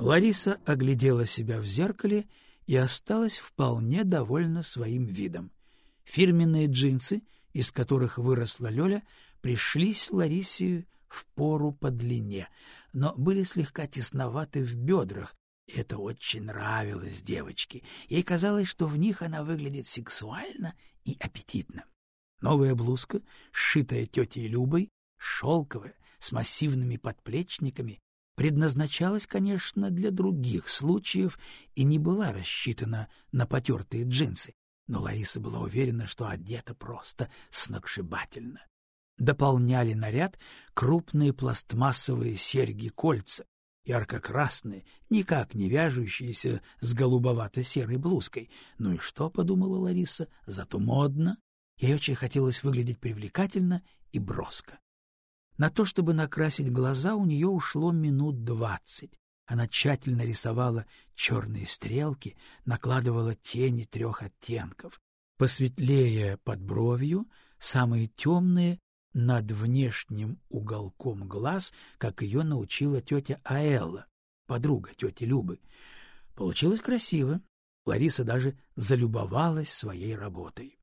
Лариса оглядела себя в зеркале и осталась вполне довольна своим видом. Фирменные джинсы, из которых выросла Лёля, пришлись Ларисе в пору по длине, но были слегка тесноваты в бедрах, это очень нравилось девочке. Ей казалось, что в них она выглядит сексуально и аппетитно. Новая блузка, сшитая тетей Любой, шелковая, с массивными подплечниками, предназначалась, конечно, для других случаев и не была рассчитана на потертые джинсы, но Лариса была уверена, что одета просто сногсшибательно. Дополняли наряд крупные пластмассовые серьги-кольца, ярко-красные, никак не вяжущиеся с голубовато-серой блузкой. Ну и что, — подумала Лариса, — зато модно. Ей очень хотелось выглядеть привлекательно и броско. На то, чтобы накрасить глаза, у нее ушло минут двадцать. Она тщательно рисовала черные стрелки, накладывала тени трех оттенков. Посветлее под бровью, самые темные над внешним уголком глаз, как ее научила тетя Аэлла, подруга тети Любы. Получилось красиво. Лариса даже залюбовалась своей работой.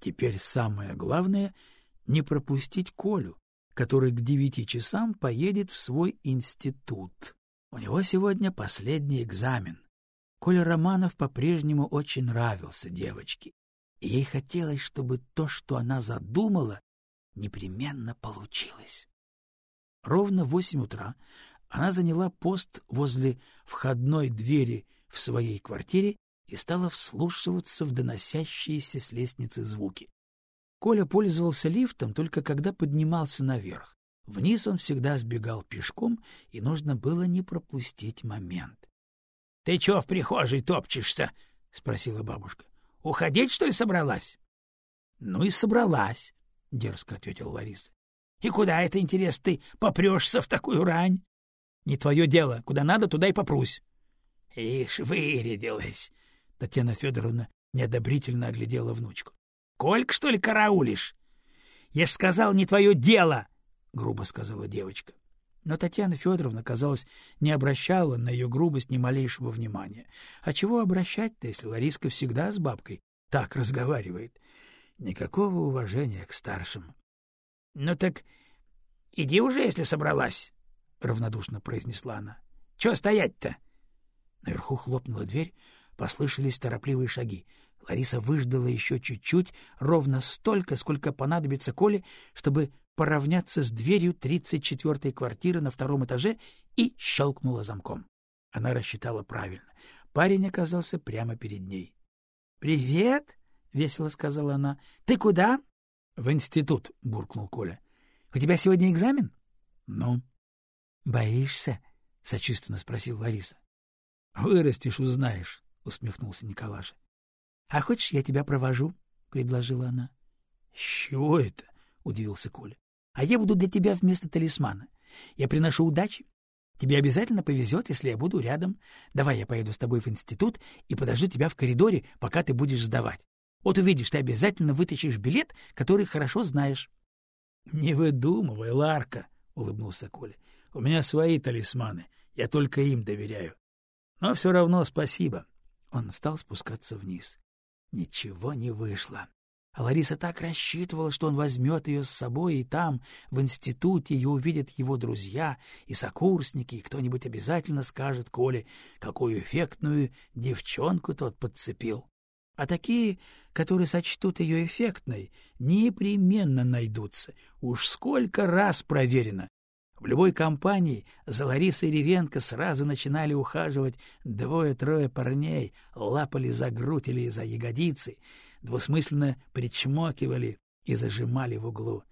Теперь самое главное — не пропустить Колю, который к девяти часам поедет в свой институт. У него сегодня последний экзамен. Коля Романов по-прежнему очень нравился девочке, и ей хотелось, чтобы то, что она задумала, непременно получилось. Ровно в восемь утра она заняла пост возле входной двери в своей квартире и стала вслушиваться в доносящиеся с лестницы звуки. Коля пользовался лифтом только когда поднимался наверх. Вниз он всегда сбегал пешком, и нужно было не пропустить момент. — Ты чего в прихожей топчешься? — спросила бабушка. — Уходить, что ли, собралась? — Ну и собралась, — дерзко ответила Лариса. — И куда это, интерес, ты попрешься в такую рань? — Не твое дело. Куда надо, туда и попрусь. — Ишь, вырядилась! — Татьяна Федоровна неодобрительно оглядела внучку. Сколько, что ли, караулишь? Я ж сказал, не твое дело, — грубо сказала девочка. Но Татьяна Федоровна, казалось, не обращала на ее грубость ни малейшего внимания. А чего обращать-то, если Лариска всегда с бабкой так разговаривает? Никакого уважения к старшим. — Ну так иди уже, если собралась, — равнодушно произнесла она. — Чего стоять-то? Наверху хлопнула дверь, послышались торопливые шаги. Лариса выждала еще чуть-чуть, ровно столько, сколько понадобится Коле, чтобы поравняться с дверью тридцать четвертой квартиры на втором этаже и щелкнула замком. Она рассчитала правильно. Парень оказался прямо перед ней. — Привет! — весело сказала она. — Ты куда? — В институт, — буркнул Коля. — У тебя сегодня экзамен? — Ну. — Боишься? — сочувственно спросил Лариса. — Вырастешь, узнаешь, — усмехнулся Николаша. — А хочешь, я тебя провожу? — предложила она. — С чего это? — удивился Коля. — А я буду для тебя вместо талисмана. Я приношу удачи. Тебе обязательно повезет, если я буду рядом. Давай я поеду с тобой в институт и подожду тебя в коридоре, пока ты будешь сдавать. Вот увидишь, ты обязательно вытащишь билет, который хорошо знаешь. — Не выдумывай, Ларка, — улыбнулся Коля. — У меня свои талисманы, я только им доверяю. Но все равно спасибо. Он стал спускаться вниз. Ничего не вышло. Лариса так рассчитывала, что он возьмет ее с собой, и там, в институте, ее увидят его друзья и сокурсники, и кто-нибудь обязательно скажет Коле, какую эффектную девчонку тот подцепил. А такие, которые сочтут ее эффектной, непременно найдутся. Уж сколько раз проверено, в любой компании за Ларисой Ревенко сразу начинали ухаживать двое-трое парней, лапали за грудь или за ягодицы, двусмысленно причмокивали и зажимали в углу.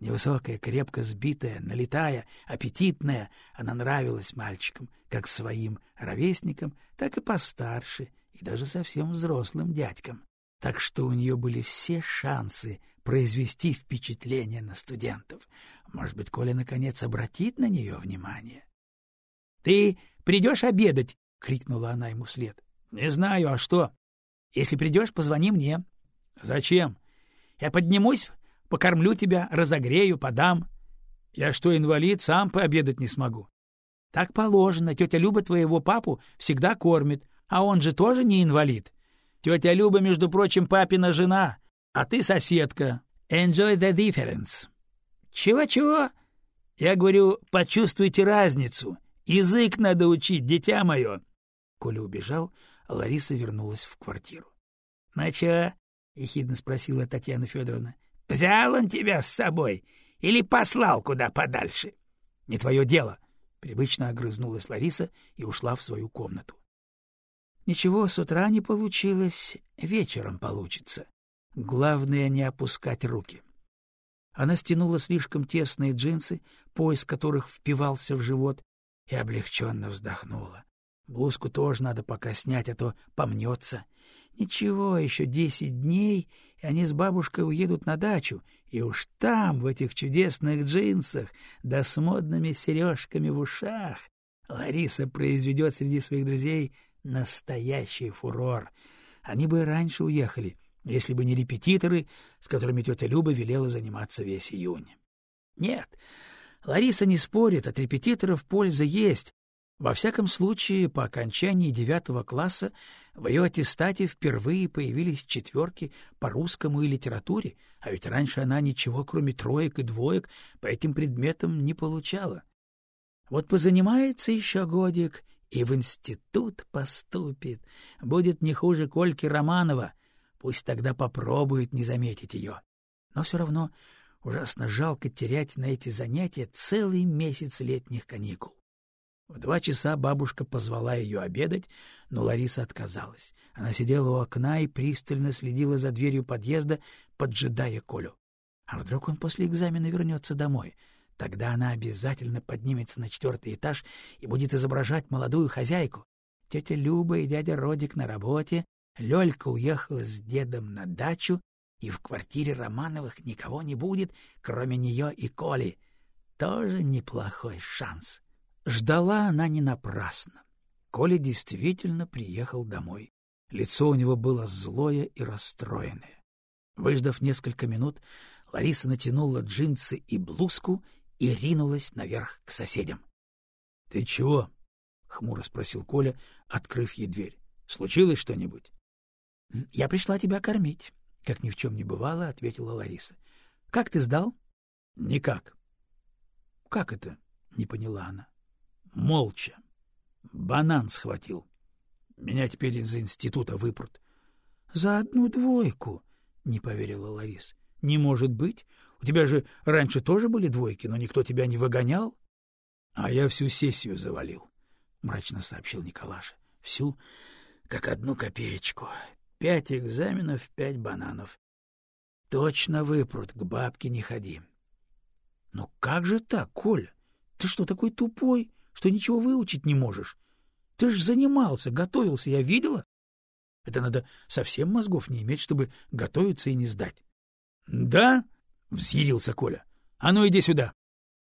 Невысокая, крепко сбитая, налитая, аппетитная, она нравилась мальчикам, как своим ровесникам, так и постарше, и даже совсем взрослым дядькам. Так что у нее были все шансы произвести впечатление на студентов. Может быть, Коля наконец обратит на нее внимание? — Ты придешь обедать? — крикнула она ему вслед. — Не знаю, а что? — Если придешь, позвони мне. — Зачем? — Я поднимусь, покормлю тебя, разогрею, подам. Я что, инвалид, сам пообедать не смогу. Так положено, тетя Люба твоего папу всегда кормит, а он же тоже не инвалид. Тетя Люба, между прочим, папина жена, а ты соседка. Enjoy the difference. Чего-чего? Я говорю, почувствуйте разницу. Язык надо учить, дитя мое. Коля убежал, а Лариса вернулась в квартиру. — Ну чё? — ехидно спросила Татьяна Федоровна. — Взял он тебя с собой или послал куда подальше? — Не твое дело. Привычно огрызнулась Лариса и ушла в свою комнату. — Ничего, с утра не получилось, вечером получится. Главное — не опускать руки. Она стянула слишком тесные джинсы, пояс которых впивался в живот, и облегченно вздохнула. Блузку тоже надо пока снять, а то помнется. Ничего, еще десять дней, и они с бабушкой уедут на дачу, и уж там, в этих чудесных джинсах, да с модными сережками в ушах, Лариса произведет среди своих друзей настоящий фурор. Они бы раньше уехали, если бы не репетиторы, с которыми тетя Люба велела заниматься весь июнь. Нет, Лариса не спорит, от репетиторов польза есть. Во всяком случае, по окончании девятого класса в ее аттестате впервые появились четверки по русскому и литературе, а ведь раньше она ничего, кроме троек и двоек, по этим предметам не получала. Вот позанимается еще годик и в институт поступит, будет не хуже Кольки Романова — Пусть тогда попробует не заметить ее. Но все равно ужасно жалко терять на эти занятия целый месяц летних каникул. В два часа бабушка позвала ее обедать, но Лариса отказалась. Она сидела у окна и пристально следила за дверью подъезда, поджидая Колю. А вдруг он после экзамена вернется домой? Тогда она обязательно поднимется на четвертый этаж и будет изображать молодую хозяйку. Тетя Люба и дядя Родик на работе, Лёлька уехала с дедом на дачу, и в квартире Романовых никого не будет, кроме неё и Коли. Тоже неплохой шанс. Ждала она не напрасно. Коля действительно приехал домой. Лицо у него было злое и расстроенное. Выждав несколько минут, Лариса натянула джинсы и блузку и ринулась наверх к соседям. — Ты чего? — хмуро спросил Коля, открыв ей дверь. — Случилось что-нибудь? — Я пришла тебя кормить, — как ни в чем не бывало, — ответила Лариса. — Как ты сдал? — Никак. — Как это? — не поняла она. — Молча. Банан схватил. Меня теперь из института выпрут. — За одну двойку, — не поверила Лариса. — Не может быть. У тебя же раньше тоже были двойки, но никто тебя не выгонял. — А я всю сессию завалил, — мрачно сообщил Николаша. — Всю, как одну копеечку. Пять экзаменов, пять бананов. Точно выпрут, к бабке не ходи. Ну как же так, Коль? Ты что, такой тупой, что ничего выучить не можешь? Ты ж занимался, готовился, я видела. Это надо совсем мозгов не иметь, чтобы готовиться и не сдать. — Да? — взъярился Коля. — А ну иди сюда!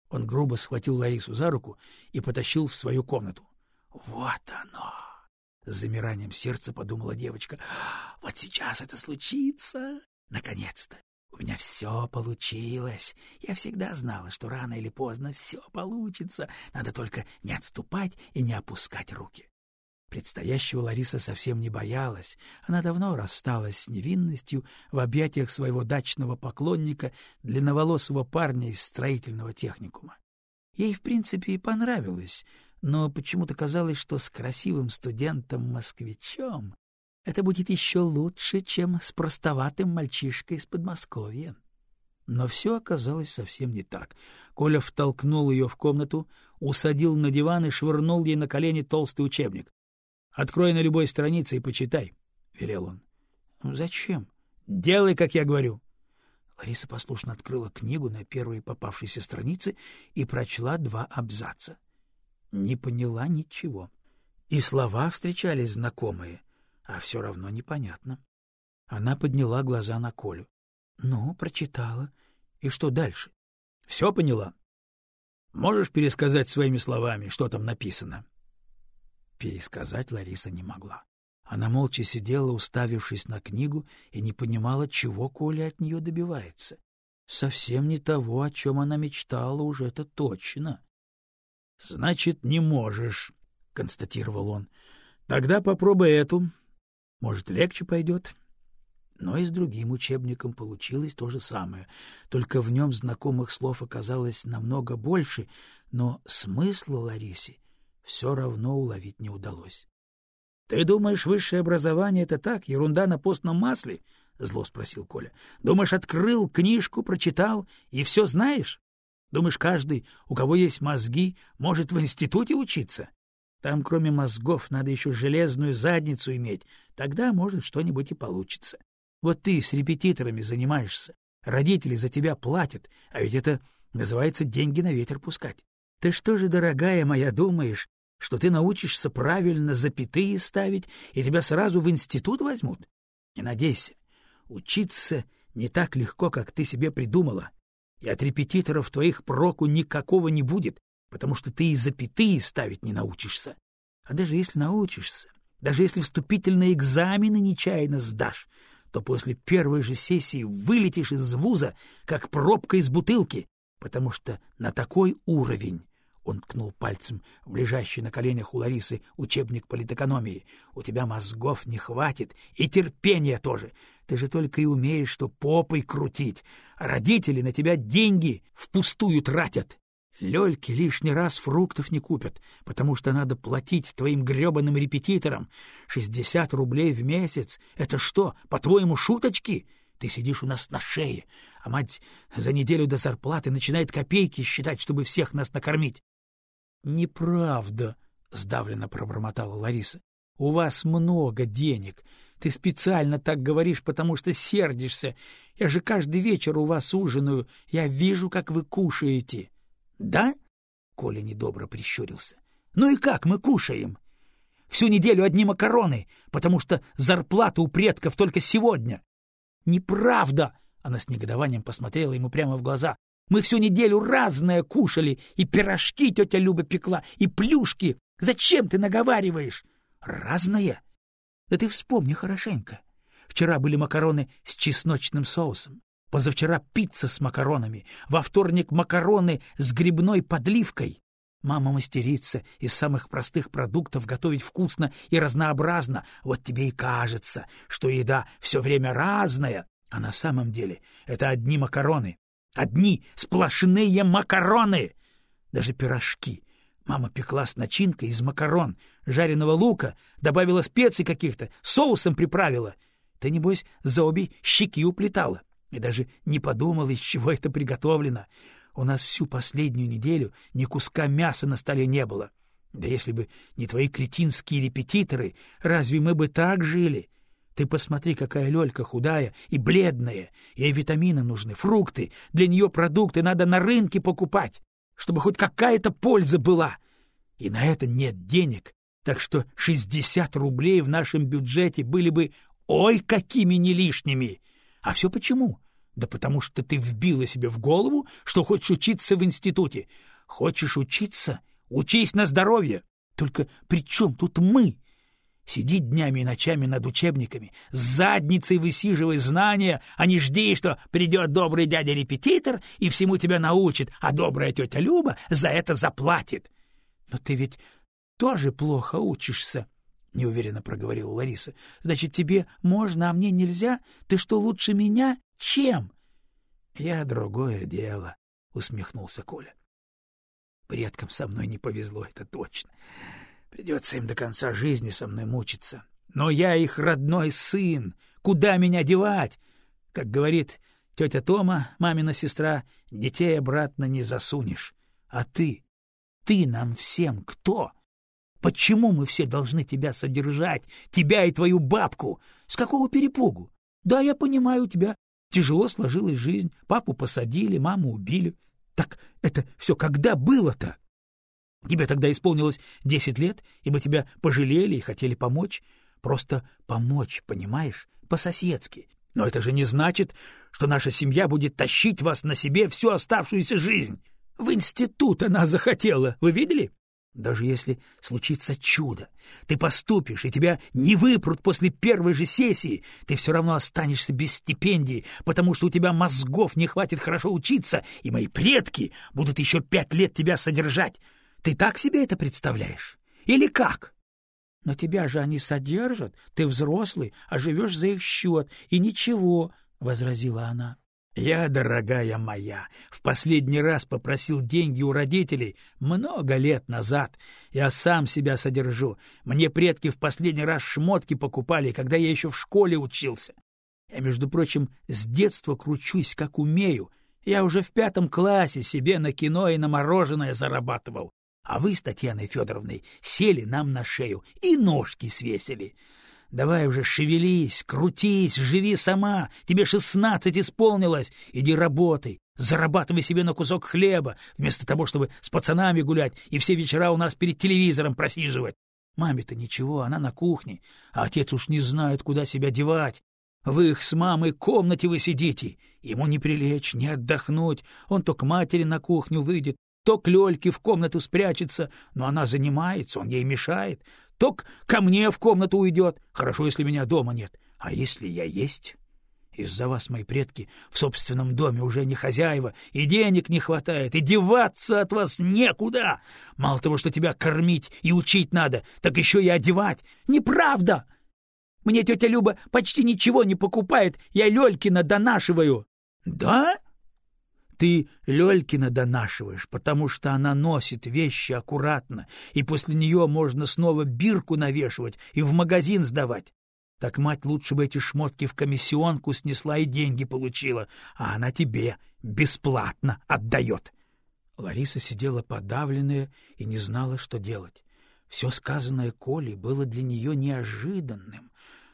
Он грубо схватил Ларису за руку и потащил в свою комнату. — Вот оно! С замиранием сердца подумала девочка. «Вот сейчас это случится! Наконец-то! У меня все получилось! Я всегда знала, что рано или поздно все получится. Надо только не отступать и не опускать руки». Предстоящего Лариса совсем не боялась. Она давно рассталась с невинностью в объятиях своего дачного поклонника, длинноволосого парня из строительного техникума. Ей, в принципе, и понравилось но почему-то казалось, что с красивым студентом-москвичом это будет еще лучше, чем с простоватым мальчишкой из Подмосковья. Но все оказалось совсем не так. Коля втолкнул ее в комнату, усадил на диван и швырнул ей на колени толстый учебник. — Открой на любой странице и почитай, — велел он. — Зачем? — Делай, как я говорю. Лариса послушно открыла книгу на первой попавшейся странице и прочла два абзаца не поняла ничего. И слова встречались знакомые, а все равно непонятно. Она подняла глаза на Колю. — Ну, прочитала. И что дальше? — Все поняла? Можешь пересказать своими словами, что там написано? Пересказать Лариса не могла. Она молча сидела, уставившись на книгу, и не понимала, чего Коля от нее добивается. Совсем не того, о чем она мечтала, уже это точно. — Значит, не можешь, — констатировал он. — Тогда попробуй эту. Может, легче пойдет. Но и с другим учебником получилось то же самое, только в нем знакомых слов оказалось намного больше, но смысла Ларисе все равно уловить не удалось. — Ты думаешь, высшее образование — это так, ерунда на постном масле? — зло спросил Коля. — Думаешь, открыл книжку, прочитал и все знаешь? Думаешь, каждый, у кого есть мозги, может в институте учиться? Там, кроме мозгов, надо еще железную задницу иметь, тогда, может, что-нибудь и получится. Вот ты с репетиторами занимаешься, родители за тебя платят, а ведь это называется деньги на ветер пускать. Ты что же, дорогая моя, думаешь, что ты научишься правильно запятые ставить, и тебя сразу в институт возьмут? Не надейся. Учиться не так легко, как ты себе придумала. И от репетиторов твоих проку никакого не будет, потому что ты и запятые ставить не научишься. А даже если научишься, даже если вступительные экзамены нечаянно сдашь, то после первой же сессии вылетишь из вуза, как пробка из бутылки, потому что на такой уровень он ткнул пальцем в лежащий на коленях у Ларисы учебник политэкономии. «У тебя мозгов не хватит, и терпения тоже. Ты же только и умеешь, что попой крутить. Родители на тебя деньги впустую тратят. Лёльки лишний раз фруктов не купят, потому что надо платить твоим грёбаным репетиторам. Шестьдесят рублей в месяц — это что, по-твоему, шуточки? Ты сидишь у нас на шее, а мать за неделю до зарплаты начинает копейки считать, чтобы всех нас накормить. — Неправда, — сдавленно пробормотала Лариса. — У вас много денег. Ты специально так говоришь, потому что сердишься. Я же каждый вечер у вас ужинаю. Я вижу, как вы кушаете. — Да? — Коля недобро прищурился. — Ну и как мы кушаем? Всю неделю одни макароны, потому что зарплата у предков только сегодня. — Неправда! — она с негодованием посмотрела ему прямо в глаза. Мы всю неделю разное кушали, и пирожки тетя Люба пекла, и плюшки. Зачем ты наговариваешь? Разное? Да ты вспомни хорошенько. Вчера были макароны с чесночным соусом, позавчера пицца с макаронами, во вторник макароны с грибной подливкой. Мама мастерица из самых простых продуктов готовить вкусно и разнообразно. Вот тебе и кажется, что еда все время разная, а на самом деле это одни макароны, Одни сплошные макароны! Даже пирожки. Мама пекла с начинкой из макарон, жареного лука, добавила специй каких-то, соусом приправила. Ты, небось, за обе щеки уплетала. И даже не подумала, из чего это приготовлено. У нас всю последнюю неделю ни куска мяса на столе не было. Да если бы не твои кретинские репетиторы, разве мы бы так жили? Ты посмотри, какая Лёлька худая и бледная. Ей витамины нужны, фрукты. Для неё продукты надо на рынке покупать, чтобы хоть какая-то польза была. И на это нет денег. Так что шестьдесят рублей в нашем бюджете были бы ой какими не лишними. А всё почему? Да потому что ты вбила себе в голову, что хочешь учиться в институте. Хочешь учиться? Учись на здоровье. Только при чем тут мы? Сиди днями и ночами над учебниками, с задницей высиживай знания, а не жди, что придет добрый дядя-репетитор и всему тебя научит, а добрая тетя Люба за это заплатит. — Но ты ведь тоже плохо учишься, — неуверенно проговорила Лариса. — Значит, тебе можно, а мне нельзя? Ты что, лучше меня? Чем? — Я другое дело, — усмехнулся Коля. — Предкам со мной не повезло, это точно. Придется им до конца жизни со мной мучиться. Но я их родной сын. Куда меня девать? Как говорит тетя Тома, мамина сестра, детей обратно не засунешь. А ты? Ты нам всем кто? Почему мы все должны тебя содержать, тебя и твою бабку? С какого перепугу? Да, я понимаю, тебя тяжело сложилась жизнь, папу посадили, маму убили. Так это все когда было-то? Тебе тогда исполнилось десять лет, и мы тебя пожалели и хотели помочь. Просто помочь, понимаешь, по-соседски. Но это же не значит, что наша семья будет тащить вас на себе всю оставшуюся жизнь. В институт она захотела, вы видели? Даже если случится чудо, ты поступишь, и тебя не выпрут после первой же сессии, ты все равно останешься без стипендии, потому что у тебя мозгов не хватит хорошо учиться, и мои предки будут еще пять лет тебя содержать. Ты так себе это представляешь? Или как? Но тебя же они содержат, ты взрослый, а живешь за их счет, и ничего, — возразила она. Я, дорогая моя, в последний раз попросил деньги у родителей много лет назад. Я сам себя содержу. Мне предки в последний раз шмотки покупали, когда я еще в школе учился. Я, между прочим, с детства кручусь, как умею. Я уже в пятом классе себе на кино и на мороженое зарабатывал. А вы с Татьяной Федоровной сели нам на шею и ножки свесили. Давай уже шевелись, крутись, живи сама. Тебе шестнадцать исполнилось. Иди работай, зарабатывай себе на кусок хлеба, вместо того, чтобы с пацанами гулять и все вечера у нас перед телевизором просиживать. Маме-то ничего, она на кухне, а отец уж не знает, куда себя девать. В их с мамой комнате вы сидите. Ему не прилечь, не отдохнуть. Он то к матери на кухню выйдет, то к Лёльке в комнату спрячется, но она занимается, он ей мешает то ко мне в комнату уйдет. Хорошо, если меня дома нет. А если я есть? Из-за вас мои предки в собственном доме уже не хозяева, и денег не хватает, и деваться от вас некуда. Мало того, что тебя кормить и учить надо, так еще и одевать. Неправда! Мне тетя Люба почти ничего не покупает, я Лёлькина донашиваю. — Да? Ты Лёлькина донашиваешь, потому что она носит вещи аккуратно, и после нее можно снова бирку навешивать и в магазин сдавать. Так мать лучше бы эти шмотки в комиссионку снесла и деньги получила, а она тебе бесплатно отдает. Лариса сидела подавленная и не знала, что делать. Все сказанное Колей было для нее неожиданным.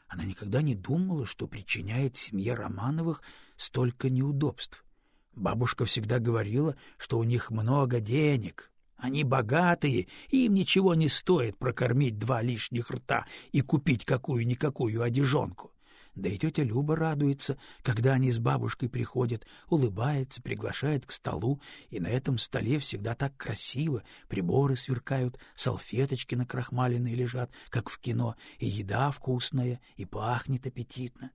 Она никогда не думала, что причиняет семье Романовых столько неудобств. Бабушка всегда говорила, что у них много денег. Они богатые, им ничего не стоит прокормить два лишних рта и купить какую-никакую одежонку. Да и тетя Люба радуется, когда они с бабушкой приходят, улыбается, приглашает к столу, и на этом столе всегда так красиво, приборы сверкают, салфеточки накрахмаленные лежат, как в кино, и еда вкусная, и пахнет аппетитно.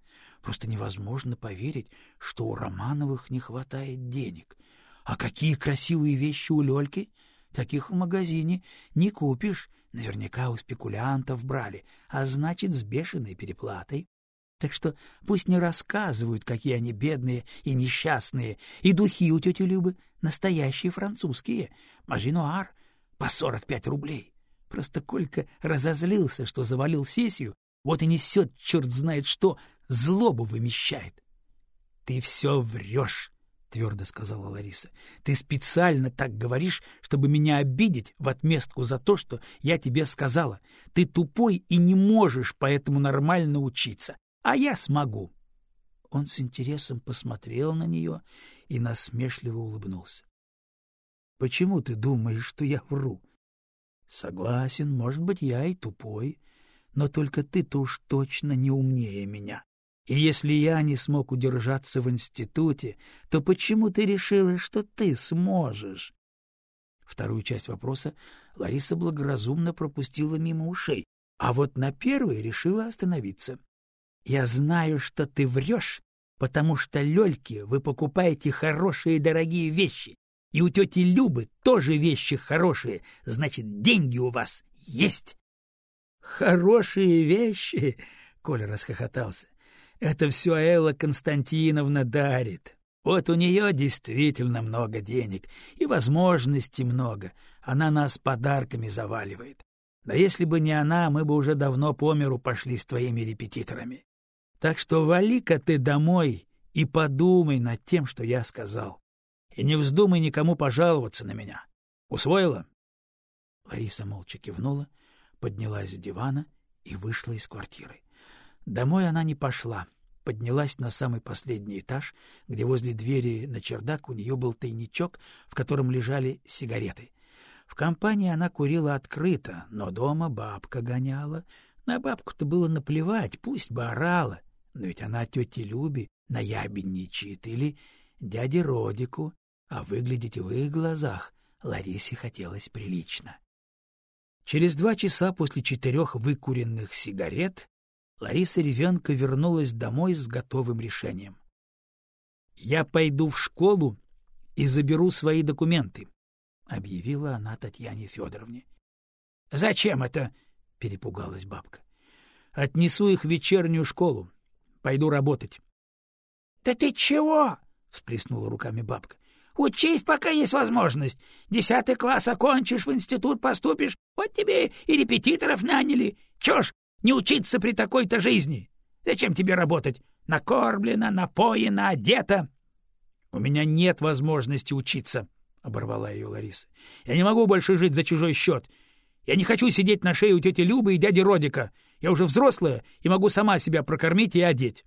Просто невозможно поверить, что у Романовых не хватает денег. А какие красивые вещи у Лёльки! Таких в магазине не купишь. Наверняка у спекулянтов брали, а значит, с бешеной переплатой. Так что пусть не рассказывают, какие они бедные и несчастные, и духи у тети Любы настоящие французские, мажинуар по сорок пять рублей. Просто Колька разозлился, что завалил сессию, вот и несет черт знает что, злобу вымещает. — Ты все врешь, — твердо сказала Лариса. — Ты специально так говоришь, чтобы меня обидеть в отместку за то, что я тебе сказала. Ты тупой и не можешь поэтому нормально учиться, а я смогу. Он с интересом посмотрел на нее и насмешливо улыбнулся. — Почему ты думаешь, что я вру? — Согласен, может быть, я и тупой, но только ты-то уж точно не умнее меня. И если я не смог удержаться в институте, то почему ты решила, что ты сможешь? Вторую часть вопроса Лариса благоразумно пропустила мимо ушей, а вот на первой решила остановиться. «Я знаю, что ты врешь, потому что, Лёльки, вы покупаете хорошие дорогие вещи, и у тети Любы тоже вещи хорошие, значит, деньги у вас есть. Хорошие вещи, Коля расхохотался. Это все Элла Константиновна дарит. Вот у нее действительно много денег и возможностей много. Она нас подарками заваливает. Да если бы не она, мы бы уже давно по миру пошли с твоими репетиторами. Так что вали-ка ты домой и подумай над тем, что я сказал. И не вздумай никому пожаловаться на меня. Усвоила? Лариса молча кивнула поднялась с дивана и вышла из квартиры. Домой она не пошла, поднялась на самый последний этаж, где возле двери на чердак у нее был тайничок, в котором лежали сигареты. В компании она курила открыто, но дома бабка гоняла. На бабку-то было наплевать, пусть бы орала, но ведь она тете Любе наябедничает или дяде Родику, а выглядеть в их глазах Ларисе хотелось прилично. Через два часа после четырех выкуренных сигарет Лариса Ревенко вернулась домой с готовым решением. «Я пойду в школу и заберу свои документы. объявила она Татьяне Федоровне. — Зачем это? — перепугалась бабка. — Отнесу их в вечернюю школу. Пойду работать. — Да ты чего? — всплеснула руками бабка. — Учись, пока есть возможность. Десятый класс окончишь, в институт поступишь, вот тебе и репетиторов наняли. Чё ж не учиться при такой-то жизни? Зачем тебе работать? Накормлена, напоена, одета. — У меня нет возможности учиться, — оборвала ее Лариса. — Я не могу больше жить за чужой счет. Я не хочу сидеть на шее у тети Любы и дяди Родика. Я уже взрослая и могу сама себя прокормить и одеть.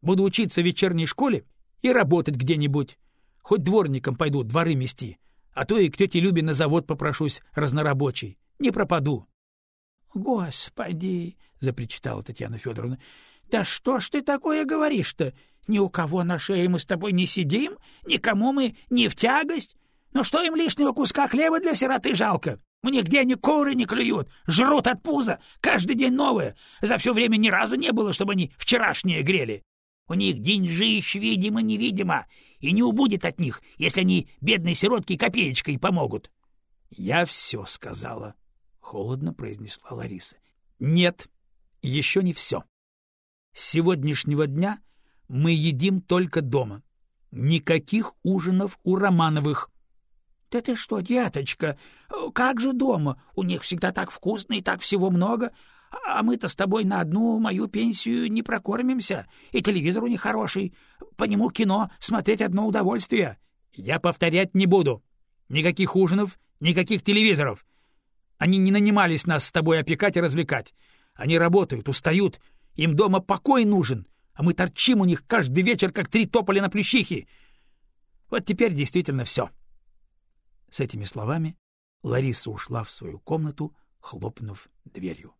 Буду учиться в вечерней школе и работать где-нибудь. Хоть дворником пойду дворы мести, а то и к тете Любе на завод попрошусь разнорабочий. Не пропаду. — Господи! — запричитала Татьяна Федоровна. — Да что ж ты такое говоришь-то? Ни у кого на шее мы с тобой не сидим, никому мы не в тягость. Но что им лишнего куска хлеба для сироты жалко? У них они куры не клюют, жрут от пуза, каждый день новое. За все время ни разу не было, чтобы они вчерашнее грели. У них деньжищ видимо-невидимо, и не убудет от них, если они бедной сиротке копеечкой помогут. — Я все сказала, — холодно произнесла Лариса. — Нет, еще не все. С сегодняшнего дня мы едим только дома. Никаких ужинов у Романовых. — Да ты что, деточка, как же дома? У них всегда так вкусно и так всего много. А мы-то с тобой на одну мою пенсию не прокормимся, и телевизор у них хороший. По нему кино смотреть одно удовольствие. Я повторять не буду. Никаких ужинов, никаких телевизоров. Они не нанимались нас с тобой опекать и развлекать. Они работают, устают, им дома покой нужен, а мы торчим у них каждый вечер, как три тополя на плющихе. Вот теперь действительно все. С этими словами Лариса ушла в свою комнату, хлопнув дверью.